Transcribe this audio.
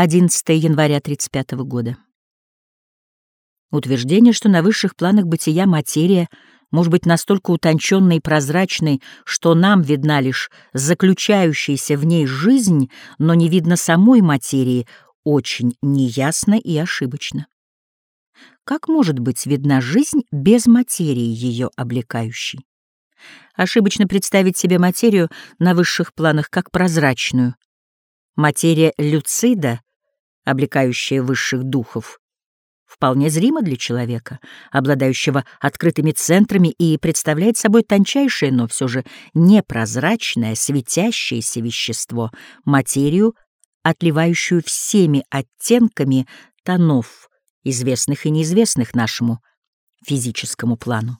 11 января 35 года. Утверждение, что на высших планах бытия материя может быть настолько утонченной и прозрачной, что нам видна лишь заключающаяся в ней жизнь, но не видно самой материи, очень неясно и ошибочно. Как может быть видна жизнь без материи, ее облекающей? Ошибочно представить себе материю на высших планах как прозрачную. Материя люцида облекающая высших духов, вполне зрима для человека, обладающего открытыми центрами и представляет собой тончайшее, но все же непрозрачное, светящееся вещество, материю, отливающую всеми оттенками тонов, известных и неизвестных нашему физическому плану.